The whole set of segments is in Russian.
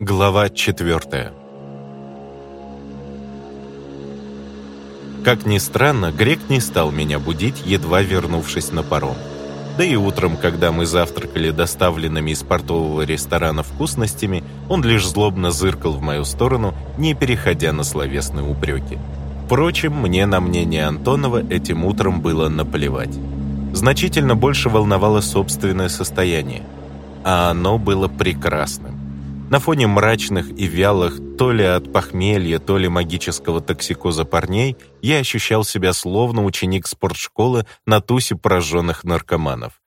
Глава 4. Как ни странно, Грек не стал меня будить, едва вернувшись на паром. Да и утром, когда мы завтракали доставленными из портового ресторана вкусностями, он лишь злобно зыркал в мою сторону, не переходя на словесные упреки. Впрочем, мне на мнение Антонова этим утром было наплевать. Значительно больше волновало собственное состояние, а оно было прекрасным. На фоне мрачных и вялых то ли от похмелья, то ли магического токсикоза парней, я ощущал себя словно ученик спортшколы на тусе пораженных наркоманов.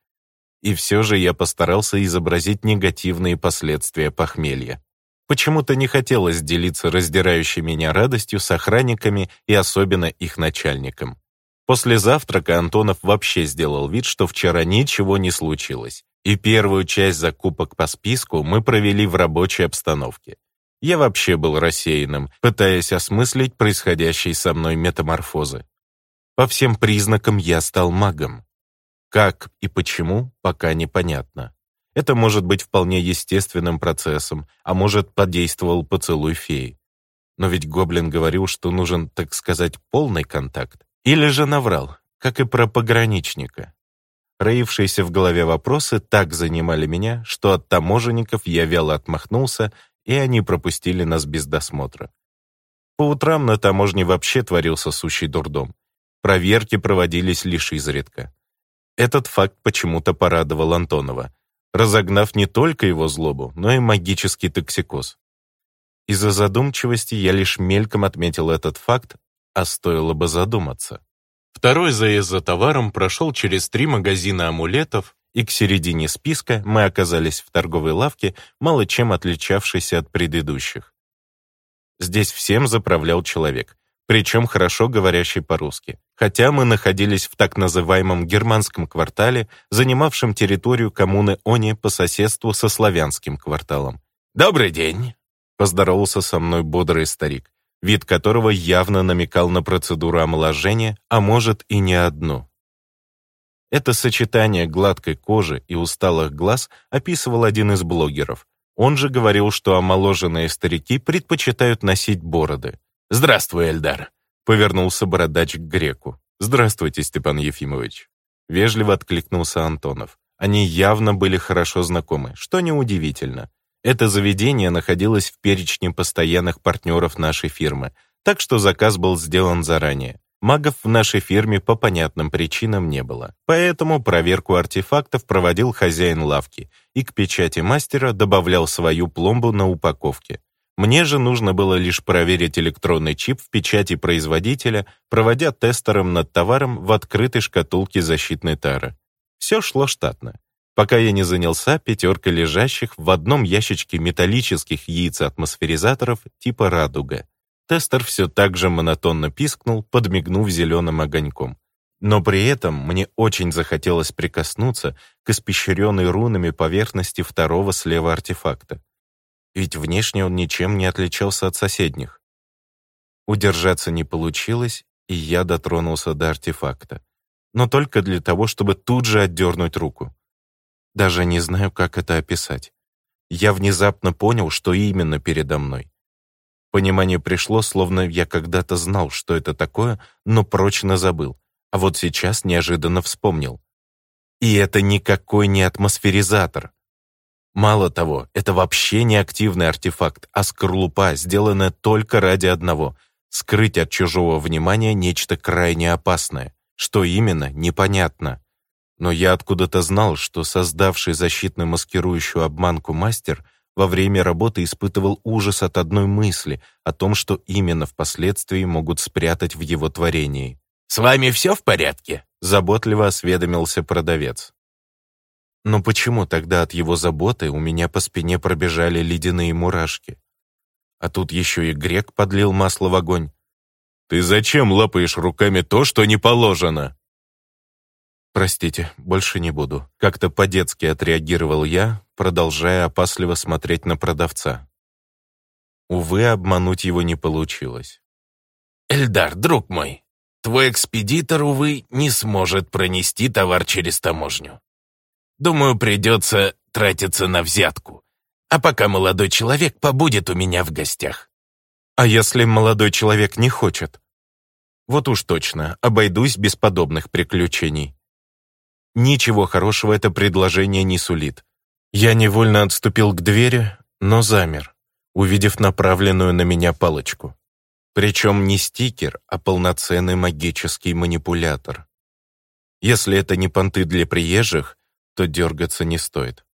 И все же я постарался изобразить негативные последствия похмелья. Почему-то не хотелось делиться раздирающей меня радостью с охранниками и особенно их начальником. После завтрака Антонов вообще сделал вид, что вчера ничего не случилось. И первую часть закупок по списку мы провели в рабочей обстановке. Я вообще был рассеянным, пытаясь осмыслить происходящие со мной метаморфозы. По всем признакам я стал магом. Как и почему, пока непонятно. Это может быть вполне естественным процессом, а может, подействовал поцелуй феи. Но ведь Гоблин говорил, что нужен, так сказать, полный контакт. Или же наврал, как и про пограничника. Роившиеся в голове вопросы так занимали меня, что от таможенников я вяло отмахнулся, и они пропустили нас без досмотра. По утрам на таможне вообще творился сущий дурдом. Проверки проводились лишь изредка. Этот факт почему-то порадовал Антонова, разогнав не только его злобу, но и магический токсикоз. Из-за задумчивости я лишь мельком отметил этот факт, а стоило бы задуматься. Второй заезд за товаром прошел через три магазина амулетов, и к середине списка мы оказались в торговой лавке, мало чем отличавшейся от предыдущих. Здесь всем заправлял человек, причем хорошо говорящий по-русски. Хотя мы находились в так называемом германском квартале, занимавшем территорию коммуны Они по соседству со славянским кварталом. «Добрый день!» — поздоровался со мной бодрый старик вид которого явно намекал на процедуру омоложения, а может и не одну. Это сочетание гладкой кожи и усталых глаз описывал один из блогеров. Он же говорил, что омоложенные старики предпочитают носить бороды. «Здравствуй, Эльдар!» — повернулся бородач к греку. «Здравствуйте, Степан Ефимович!» Вежливо откликнулся Антонов. Они явно были хорошо знакомы, что неудивительно. Это заведение находилось в перечне постоянных партнеров нашей фирмы, так что заказ был сделан заранее. Магов в нашей фирме по понятным причинам не было. Поэтому проверку артефактов проводил хозяин лавки и к печати мастера добавлял свою пломбу на упаковке. Мне же нужно было лишь проверить электронный чип в печати производителя, проводя тестером над товаром в открытой шкатулке защитной тары. Все шло штатно пока я не занялся пятеркой лежащих в одном ящичке металлических яйцеатмосферизаторов типа «Радуга». Тестер все так же монотонно пискнул, подмигнув зеленым огоньком. Но при этом мне очень захотелось прикоснуться к испещренной рунами поверхности второго слева артефакта. Ведь внешне он ничем не отличался от соседних. Удержаться не получилось, и я дотронулся до артефакта. Но только для того, чтобы тут же отдернуть руку. Даже не знаю, как это описать. Я внезапно понял, что именно передо мной. Понимание пришло, словно я когда-то знал, что это такое, но прочно забыл. А вот сейчас неожиданно вспомнил. И это никакой не атмосферизатор. Мало того, это вообще не активный артефакт, а скорлупа, сделанная только ради одного — скрыть от чужого внимания нечто крайне опасное. Что именно, непонятно. Но я откуда-то знал, что создавший защитную маскирующую обманку мастер во время работы испытывал ужас от одной мысли о том, что именно впоследствии могут спрятать в его творении. «С вами все в порядке?» — заботливо осведомился продавец. Но почему тогда от его заботы у меня по спине пробежали ледяные мурашки? А тут еще и грек подлил масло в огонь. «Ты зачем лапаешь руками то, что не положено?» «Простите, больше не буду». Как-то по-детски отреагировал я, продолжая опасливо смотреть на продавца. Увы, обмануть его не получилось. «Эльдар, друг мой, твой экспедитор, увы, не сможет пронести товар через таможню. Думаю, придется тратиться на взятку. А пока молодой человек побудет у меня в гостях». «А если молодой человек не хочет?» «Вот уж точно, обойдусь без подобных приключений». Ничего хорошего это предложение не сулит. Я невольно отступил к двери, но замер, увидев направленную на меня палочку. Причем не стикер, а полноценный магический манипулятор. Если это не понты для приезжих, то дергаться не стоит.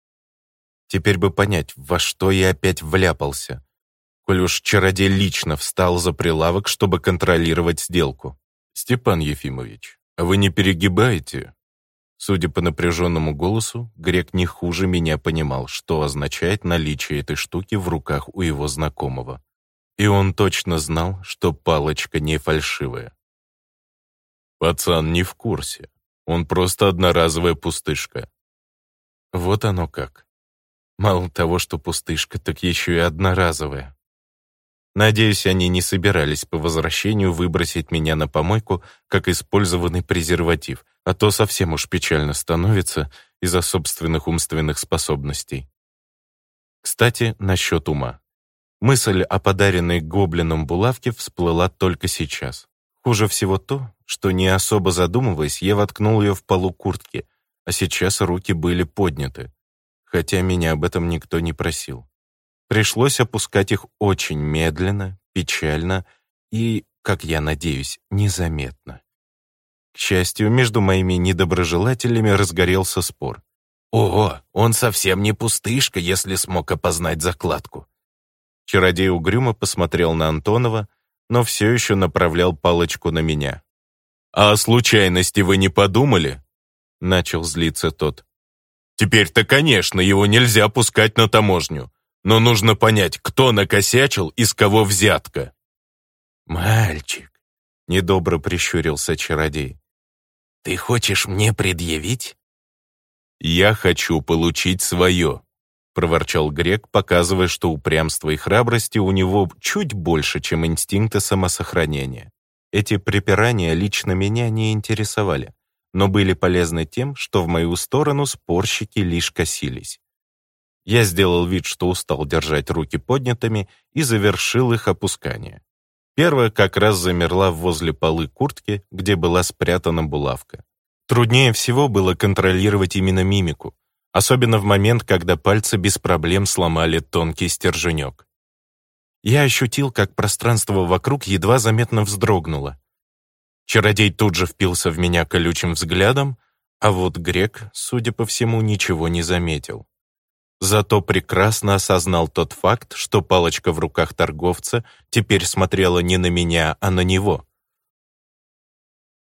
Теперь бы понять, во что я опять вляпался, коль уж чародей лично встал за прилавок, чтобы контролировать сделку. «Степан Ефимович, а вы не перегибаете?» Судя по напряженному голосу, грек не хуже меня понимал, что означает наличие этой штуки в руках у его знакомого. И он точно знал, что палочка не фальшивая. Пацан не в курсе. Он просто одноразовая пустышка. Вот оно как. Мало того, что пустышка, так еще и одноразовая. Надеюсь, они не собирались по возвращению выбросить меня на помойку, как использованный презерватив — а то совсем уж печально становится из-за собственных умственных способностей. Кстати, насчет ума. Мысль о подаренной гоблином булавке всплыла только сейчас. Хуже всего то, что, не особо задумываясь, я воткнул ее в полу куртки, а сейчас руки были подняты, хотя меня об этом никто не просил. Пришлось опускать их очень медленно, печально и, как я надеюсь, незаметно. К счастью, между моими недоброжелателями разгорелся спор. «Ого, он совсем не пустышка, если смог опознать закладку!» Чародей угрюмо посмотрел на Антонова, но все еще направлял палочку на меня. «А о случайности вы не подумали?» — начал злиться тот. «Теперь-то, конечно, его нельзя пускать на таможню, но нужно понять, кто накосячил и с кого взятка». «Мальчик», — недобро прищурился чародей, ты хочешь мне предъявить?» «Я хочу получить свое», — проворчал Грек, показывая, что упрямство и храбрости у него чуть больше, чем инстинкты самосохранения. Эти препирания лично меня не интересовали, но были полезны тем, что в мою сторону спорщики лишь косились. Я сделал вид, что устал держать руки поднятыми и завершил их опускание. Первая как раз замерла возле полы куртки, где была спрятана булавка. Труднее всего было контролировать именно мимику, особенно в момент, когда пальцы без проблем сломали тонкий стерженек. Я ощутил, как пространство вокруг едва заметно вздрогнуло. Чародей тут же впился в меня колючим взглядом, а вот грек, судя по всему, ничего не заметил. Зато прекрасно осознал тот факт, что палочка в руках торговца теперь смотрела не на меня, а на него.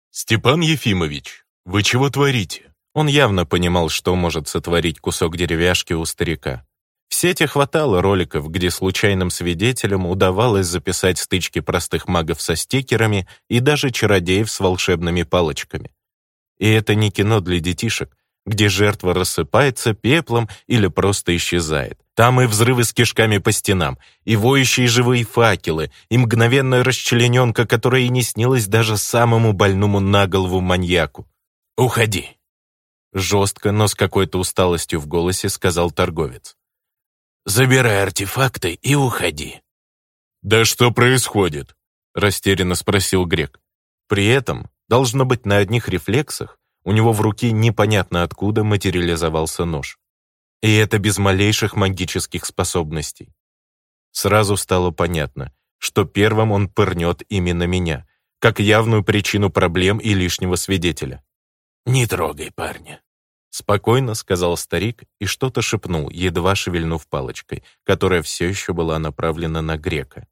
«Степан Ефимович, вы чего творите?» Он явно понимал, что может сотворить кусок деревяшки у старика. В сети хватало роликов, где случайным свидетелям удавалось записать стычки простых магов со стикерами и даже чародеев с волшебными палочками. И это не кино для детишек, где жертва рассыпается пеплом или просто исчезает. Там и взрывы с кишками по стенам, и воющие живые факелы, и мгновенная расчлененка, которая и не снилась даже самому больному на голову маньяку. «Уходи!» Жестко, но с какой-то усталостью в голосе сказал торговец. «Забирай артефакты и уходи». «Да что происходит?» растерянно спросил Грек. При этом, должно быть, на одних рефлексах у него в руке непонятно откуда материализовался нож. И это без малейших магических способностей. Сразу стало понятно, что первым он пырнет именно меня, как явную причину проблем и лишнего свидетеля. «Не трогай парня», — спокойно сказал старик и что-то шепнул, едва шевельнув палочкой, которая все еще была направлена на грека.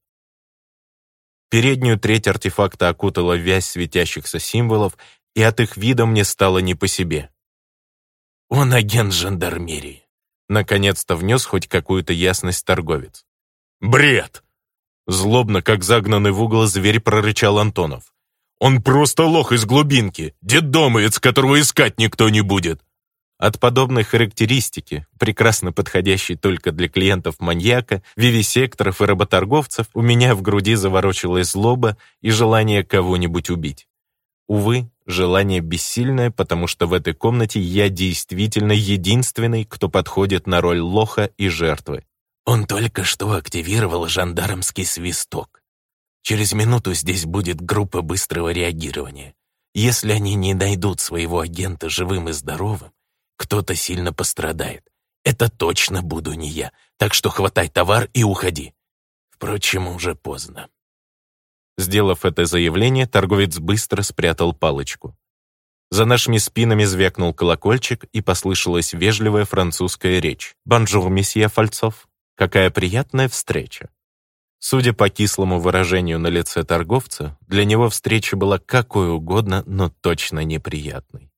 Переднюю треть артефакта окутала вязь светящихся символов, и от их вида мне стало не по себе. «Он агент жандармерии», — наконец-то внес хоть какую-то ясность торговец. «Бред!» — злобно, как загнанный в угол зверь, прорычал Антонов. «Он просто лох из глубинки, детдомовец, которого искать никто не будет!» От подобной характеристики, прекрасно подходящей только для клиентов маньяка, вивисекторов и работорговцев, у меня в груди заворочилась злоба и желание кого-нибудь убить. Увы, желание бессильное, потому что в этой комнате я действительно единственный, кто подходит на роль лоха и жертвы. Он только что активировал жандармский свисток. Через минуту здесь будет группа быстрого реагирования. Если они не найдут своего агента живым и здоровым, кто-то сильно пострадает. Это точно буду не я, так что хватай товар и уходи. Впрочем, уже поздно. Сделав это заявление, торговец быстро спрятал палочку. За нашими спинами звякнул колокольчик, и послышалась вежливая французская речь. «Бонжур, месье Фальцов! Какая приятная встреча!» Судя по кислому выражению на лице торговца, для него встреча была какой угодно, но точно неприятной.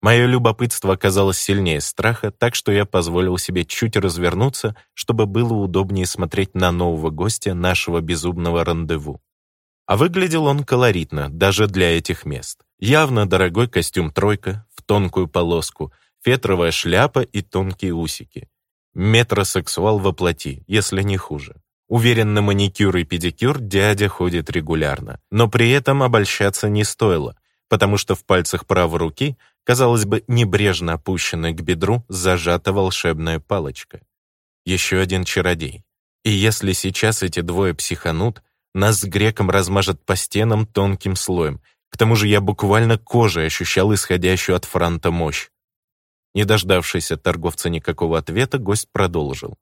Мое любопытство оказалось сильнее страха, так что я позволил себе чуть развернуться, чтобы было удобнее смотреть на нового гостя нашего безумного рандеву. А выглядел он колоритно даже для этих мест. Явно дорогой костюм «тройка» в тонкую полоску, фетровая шляпа и тонкие усики. Метросексуал воплоти, если не хуже. Уверен, на маникюр и педикюр дядя ходит регулярно. Но при этом обольщаться не стоило, потому что в пальцах правой руки, казалось бы, небрежно опущенной к бедру, зажата волшебная палочка. Еще один чародей. И если сейчас эти двое психанут, нас с греком размажет по стенам тонким слоем. К тому же я буквально кожей ощущал исходящую от франта мощь. Не дождавшись от торговца никакого ответа, гость продолжил.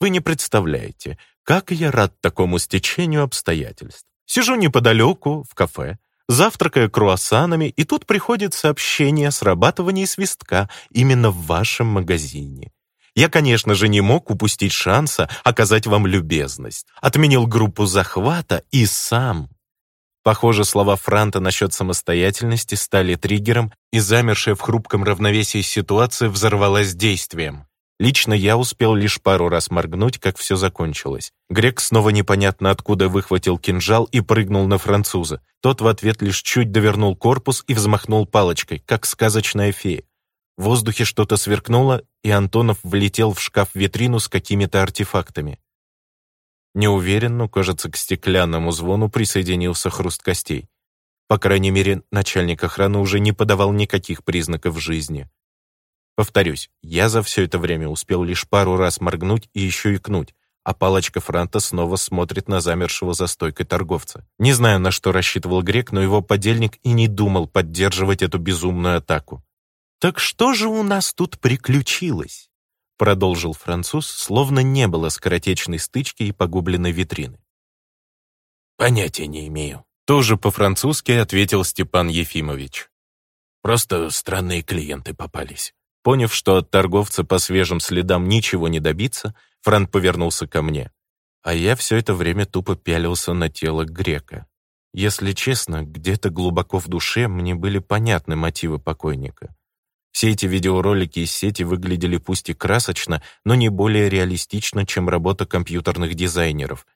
«Вы не представляете, как я рад такому стечению обстоятельств. Сижу неподалеку, в кафе, завтракаю круассанами, и тут приходит сообщение о срабатывании свистка именно в вашем магазине. Я, конечно же, не мог упустить шанса оказать вам любезность. Отменил группу захвата и сам. Похоже, слова Франта насчет самостоятельности стали триггером, и замершая в хрупком равновесии ситуация взорвалась действием. Лично я успел лишь пару раз моргнуть, как все закончилось. Грек снова непонятно откуда выхватил кинжал и прыгнул на француза. Тот в ответ лишь чуть довернул корпус и взмахнул палочкой, как сказочная фея. В воздухе что-то сверкнуло, и Антонов влетел в шкаф-витрину с какими-то артефактами. Неуверенно, кажется, к стеклянному звону присоединился хруст костей. По крайней мере, начальник охраны уже не подавал никаких признаков жизни. Повторюсь, я за все это время успел лишь пару раз моргнуть и еще икнуть, а палочка франта снова смотрит на замершего за стойкой торговца. Не знаю, на что рассчитывал грек, но его подельник и не думал поддерживать эту безумную атаку. «Так что же у нас тут приключилось?» продолжил француз, словно не было скоротечной стычки и погубленной витрины. «Понятия не имею», — тоже по-французски ответил Степан Ефимович. «Просто странные клиенты попались». Поняв, что от торговца по свежим следам ничего не добиться, Франк повернулся ко мне. А я все это время тупо пялился на тело грека. Если честно, где-то глубоко в душе мне были понятны мотивы покойника — все эти видеоролики из сети выглядели пусть и красочно, но не более реалистично, чем работа компьютерных дизайнеров.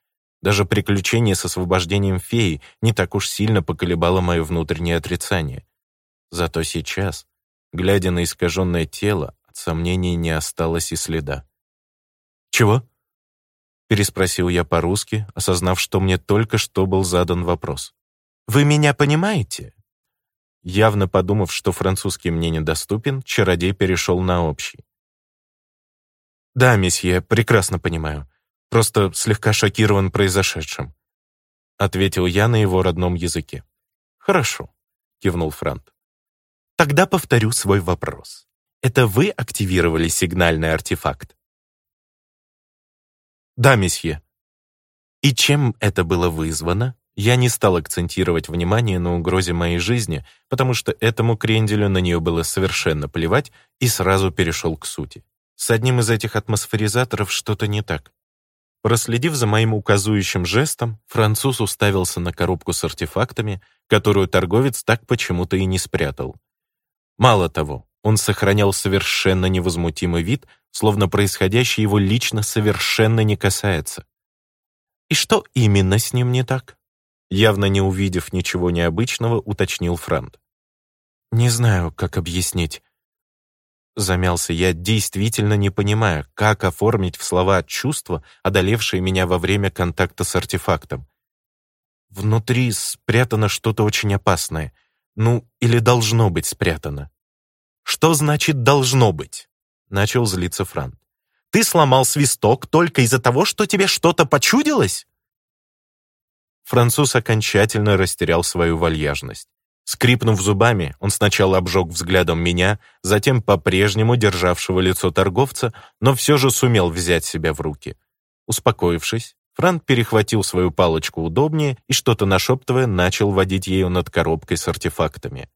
Даже приключение с освобождением феи не так уж сильно поколебало мое внутреннее отрицание. Зато сейчас, глядя на искаженное тело, от сомнений не осталось и следа. «Чего?» — переспросил я по-русски, осознав, что мне только что был задан вопрос. «Вы меня понимаете?» Явно подумав, что французский мне недоступен, чародей перешел на общий. «Да, месье, прекрасно понимаю. Просто слегка шокирован произошедшим», — ответил я на его родном языке. «Хорошо», — кивнул Франт. «Тогда повторю свой вопрос. Это вы активировали сигнальный артефакт?» «Да, месье». «И чем это было вызвано?» Я не стал акцентировать внимание на угрозе моей жизни, потому что этому кренделю на нее было совершенно плевать и сразу перешел к сути. С одним из этих атмосферизаторов что-то не так. Проследив за моим указующим жестом, француз уставился на коробку с артефактами, которую торговец так почему-то и не спрятал. Мало того, он сохранял совершенно невозмутимый вид, словно происходящее его лично совершенно не касается. «И что именно с ним не так?» Явно не увидев ничего необычного, уточнил Фрэнд. «Не знаю, как объяснить». Замялся я, действительно не понимая, как оформить в слова чувства, одолевшие меня во время контакта с артефактом. Внутри спрятано что-то очень опасное. Ну, или должно быть спрятано. «Что значит «должно быть»?» — начал злиться Франк. «Ты сломал свисток только из-за того, что тебе что-то почудилось?» француз окончательно растерял свою вальяжность. Скрипнув зубами, он сначала обжег взглядом меня, затем по-прежнему державшего лицо торговца, но все же сумел взять себя в руки. Успокоившись, Франк перехватил свою палочку удобнее и, что-то нашептывая, начал водить ею над коробкой с артефактами.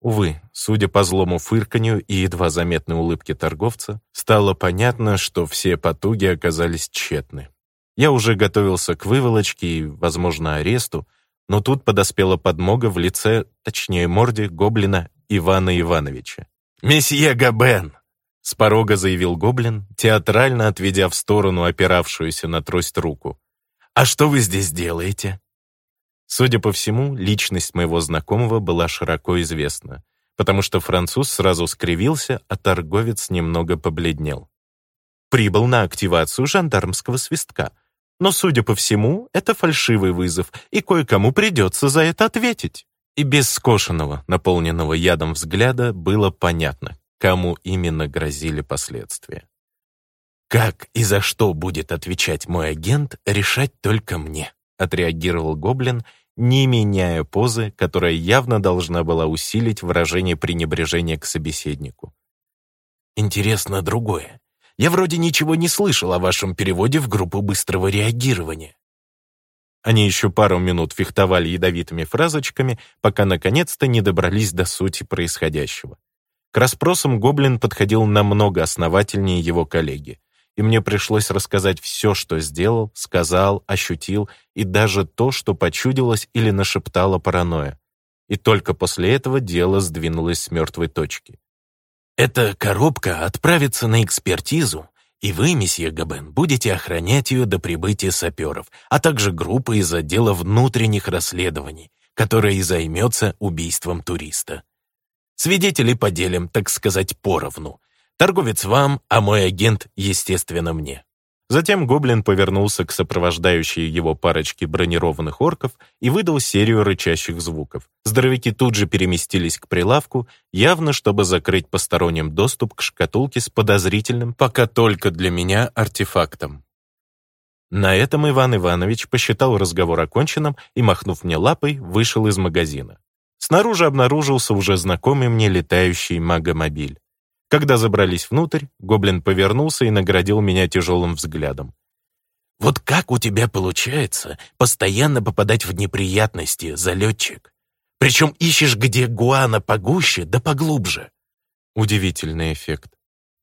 Увы, судя по злому фырканью и едва заметной улыбке торговца, стало понятно, что все потуги оказались тщетны. Я уже готовился к выволочке и, возможно, аресту, но тут подоспела подмога в лице, точнее, морде гоблина Ивана Ивановича. «Месье Габен!» — с порога заявил гоблин, театрально отведя в сторону опиравшуюся на трость руку. «А что вы здесь делаете?» Судя по всему, личность моего знакомого была широко известна, потому что француз сразу скривился, а торговец немного побледнел. «Прибыл на активацию жандармского свистка», но, судя по всему, это фальшивый вызов, и кое-кому придется за это ответить. И без скошенного, наполненного ядом взгляда, было понятно, кому именно грозили последствия. «Как и за что будет отвечать мой агент, решать только мне», отреагировал Гоблин, не меняя позы, которая явно должна была усилить выражение пренебрежения к собеседнику. «Интересно другое. Я вроде ничего не слышал о вашем переводе в группу быстрого реагирования». Они еще пару минут фехтовали ядовитыми фразочками, пока наконец-то не добрались до сути происходящего. К расспросам Гоблин подходил намного основательнее его коллеги, и мне пришлось рассказать все, что сделал, сказал, ощутил, и даже то, что почудилось или нашептала паранойя. И только после этого дело сдвинулось с мертвой точки. Эта коробка отправится на экспертизу, и вы, месье Габен, будете охранять ее до прибытия саперов, а также группы из отдела внутренних расследований, которая и займется убийством туриста. Свидетелей поделим, так сказать, поровну. Торговец вам, а мой агент, естественно, мне. Затем гоблин повернулся к сопровождающей его парочке бронированных орков и выдал серию рычащих звуков. Здоровики тут же переместились к прилавку, явно чтобы закрыть посторонним доступ к шкатулке с подозрительным, пока только для меня, артефактом. На этом Иван Иванович посчитал разговор оконченным и, махнув мне лапой, вышел из магазина. Снаружи обнаружился уже знакомый мне летающий магомобиль. Когда забрались внутрь, гоблин повернулся и наградил меня тяжелым взглядом. «Вот как у тебя получается постоянно попадать в неприятности, залетчик? Причем ищешь где гуана погуще да поглубже». Удивительный эффект.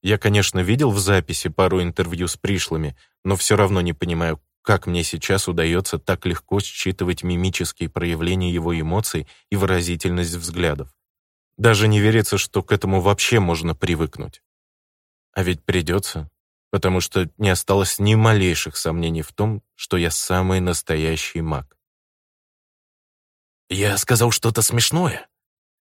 Я, конечно, видел в записи пару интервью с пришлыми, но все равно не понимаю, как мне сейчас удается так легко считывать мимические проявления его эмоций и выразительность взглядов. Даже не верится, что к этому вообще можно привыкнуть. А ведь придется, потому что не осталось ни малейших сомнений в том, что я самый настоящий маг. «Я сказал что-то смешное?»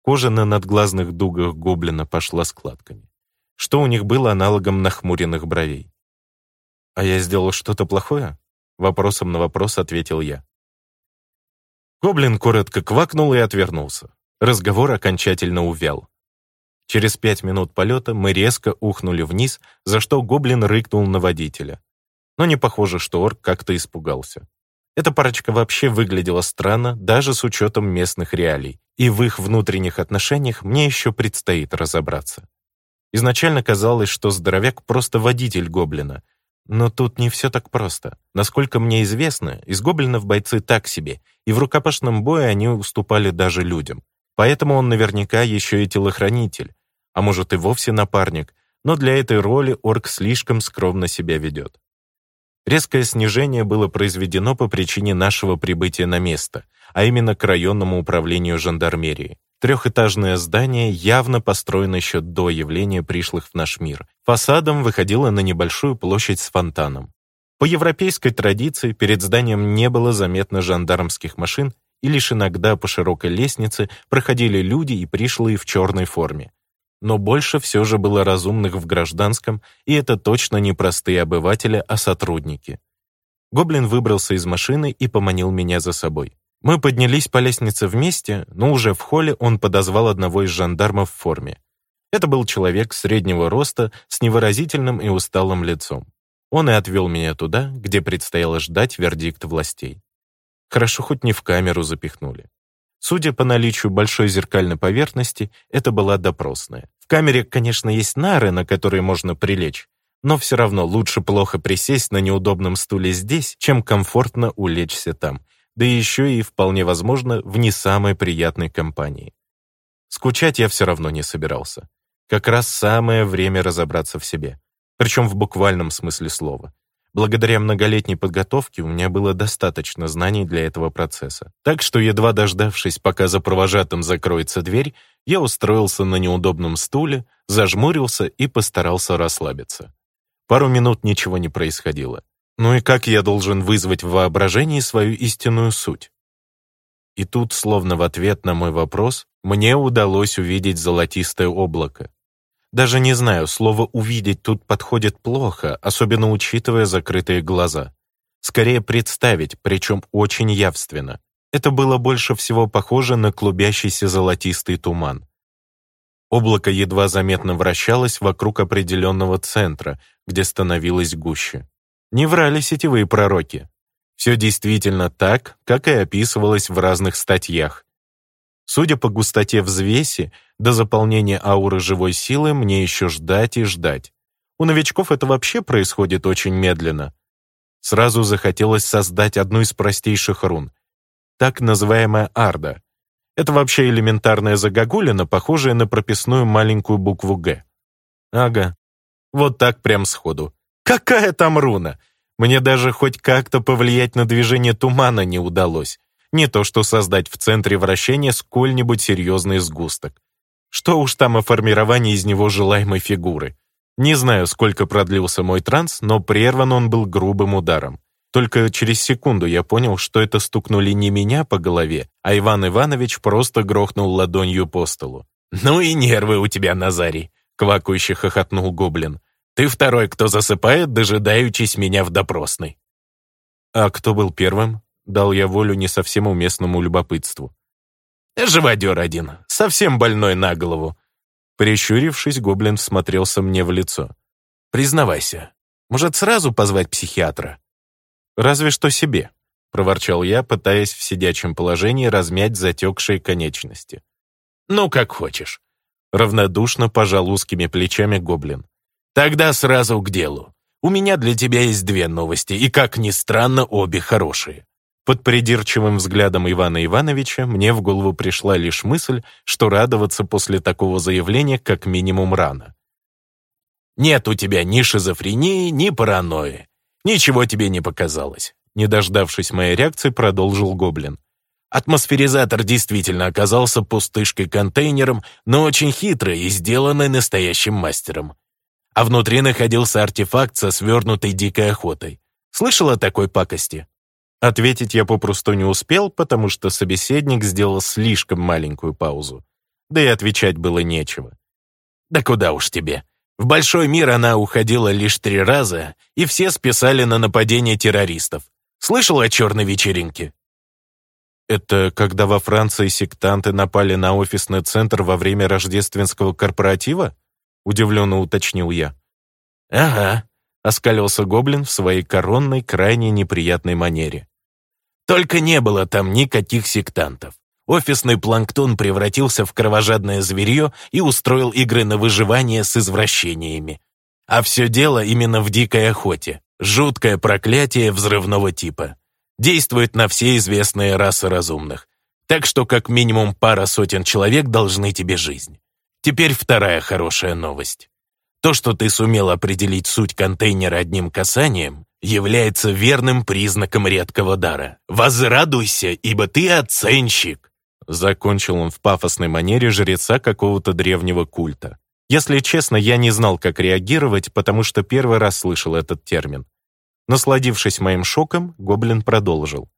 Кожа на надглазных дугах гоблина пошла складками, что у них было аналогом нахмуренных бровей. «А я сделал что-то плохое?» Вопросом на вопрос ответил я. Гоблин коротко квакнул и отвернулся разговор окончательно увял. Через пять минут полета мы резко ухнули вниз, за что гоблин рыкнул на водителя. Но не похоже, что орк как-то испугался. Эта парочка вообще выглядела странно, даже с учетом местных реалий, и в их внутренних отношениях мне еще предстоит разобраться. Изначально казалось, что здоровяк просто водитель гоблина, но тут не все так просто. Насколько мне известно, из гоблинов бойцы так себе, и в рукопашном бое они уступали даже людям. Поэтому он наверняка еще и телохранитель, а может и вовсе напарник, но для этой роли орк слишком скромно себя ведет. Резкое снижение было произведено по причине нашего прибытия на место, а именно к районному управлению жандармерии. Трехэтажное здание явно построено еще до явления пришлых в наш мир. Фасадом выходило на небольшую площадь с фонтаном. По европейской традиции перед зданием не было заметно жандармских машин и лишь иногда по широкой лестнице проходили люди и пришлые в черной форме. Но больше все же было разумных в гражданском, и это точно не простые обыватели, а сотрудники. Гоблин выбрался из машины и поманил меня за собой. Мы поднялись по лестнице вместе, но уже в холле он подозвал одного из жандармов в форме. Это был человек среднего роста с невыразительным и усталым лицом. Он и отвел меня туда, где предстояло ждать вердикт властей. Хорошо, хоть не в камеру запихнули. Судя по наличию большой зеркальной поверхности, это была допросная. В камере, конечно, есть нары, на которые можно прилечь, но все равно лучше плохо присесть на неудобном стуле здесь, чем комфортно улечься там, да еще и, вполне возможно, в не самой приятной компании. Скучать я все равно не собирался. Как раз самое время разобраться в себе. Причем в буквальном смысле слова. Благодаря многолетней подготовке у меня было достаточно знаний для этого процесса. Так что, едва дождавшись, пока за провожатым закроется дверь, я устроился на неудобном стуле, зажмурился и постарался расслабиться. Пару минут ничего не происходило. Ну и как я должен вызвать в воображении свою истинную суть? И тут, словно в ответ на мой вопрос, мне удалось увидеть золотистое облако. Даже не знаю, слово «увидеть» тут подходит плохо, особенно учитывая закрытые глаза. Скорее представить, причем очень явственно. Это было больше всего похоже на клубящийся золотистый туман. Облако едва заметно вращалось вокруг определенного центра, где становилось гуще. Не врали сетевые пророки. Все действительно так, как и описывалось в разных статьях, Судя по густоте взвеси, до заполнения ауры живой силы мне еще ждать и ждать. У новичков это вообще происходит очень медленно. Сразу захотелось создать одну из простейших рун. Так называемая арда. Это вообще элементарная загогулина, похожая на прописную маленькую букву «Г». Ага. Вот так прям сходу. Какая там руна? Мне даже хоть как-то повлиять на движение тумана не удалось. Не то что создать в центре вращения сколь-нибудь серьезный сгусток. Что уж там о формировании из него желаемой фигуры. Не знаю, сколько продлился мой транс, но прерван он был грубым ударом. Только через секунду я понял, что это стукнули не меня по голове, а Иван Иванович просто грохнул ладонью по столу. «Ну и нервы у тебя, Назарий!» — квакающе хохотнул гоблин. «Ты второй, кто засыпает, дожидаючись меня в допросной». «А кто был первым?» Дал я волю не совсем уместному любопытству. «Живодер один, совсем больной на голову». Прищурившись, гоблин смотрелся мне в лицо. «Признавайся, может, сразу позвать психиатра?» «Разве что себе», — проворчал я, пытаясь в сидячем положении размять затекшие конечности. «Ну, как хочешь», — равнодушно пожал узкими плечами гоблин. «Тогда сразу к делу. У меня для тебя есть две новости, и, как ни странно, обе хорошие. Под придирчивым взглядом Ивана Ивановича мне в голову пришла лишь мысль, что радоваться после такого заявления как минимум рано. «Нет у тебя ни шизофрении, ни паранойи. Ничего тебе не показалось», — не дождавшись моей реакции, продолжил Гоблин. Атмосферизатор действительно оказался пустышкой-контейнером, но очень хитрый и сделанный настоящим мастером. А внутри находился артефакт со свернутой дикой охотой. Слышал о такой пакости? Ответить я попросту не успел, потому что собеседник сделал слишком маленькую паузу. Да и отвечать было нечего. «Да куда уж тебе. В большой мир она уходила лишь три раза, и все списали на нападение террористов. Слышал о черной вечеринке?» «Это когда во Франции сектанты напали на офисный центр во время рождественского корпоратива?» Удивленно уточнил я. «Ага», — оскалился гоблин в своей коронной, крайне неприятной манере. «Только не было там никаких сектантов. Офисный планктон превратился в кровожадное зверье и устроил игры на выживание с извращениями. А все дело именно в дикой охоте. Жуткое проклятие взрывного типа. Действует на все известные расы разумных. Так что как минимум пара сотен человек должны тебе жизнь. Теперь вторая хорошая новость. То, что ты сумел определить суть контейнера одним касанием, является верным признаком редкого дара. Возрадуйся, ибо ты оценщик!» Закончил он в пафосной манере жреца какого-то древнего культа. Если честно, я не знал, как реагировать, потому что первый раз слышал этот термин. Насладившись моим шоком, гоблин продолжил.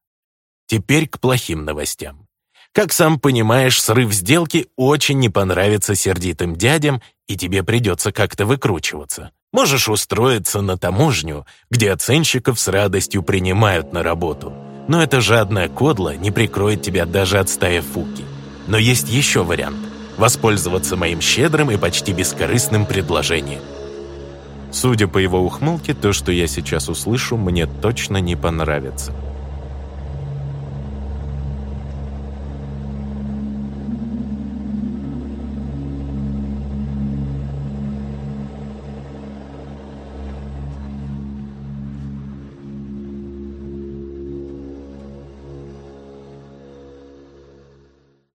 «Теперь к плохим новостям. Как сам понимаешь, срыв сделки очень не понравится сердитым дядям и тебе придется как-то выкручиваться. Можешь устроиться на таможню, где оценщиков с радостью принимают на работу. Но эта жадная кодла не прикроет тебя даже от стая фуки. Но есть еще вариант – воспользоваться моим щедрым и почти бескорыстным предложением. Судя по его ухмылке, то, что я сейчас услышу, мне точно не понравится.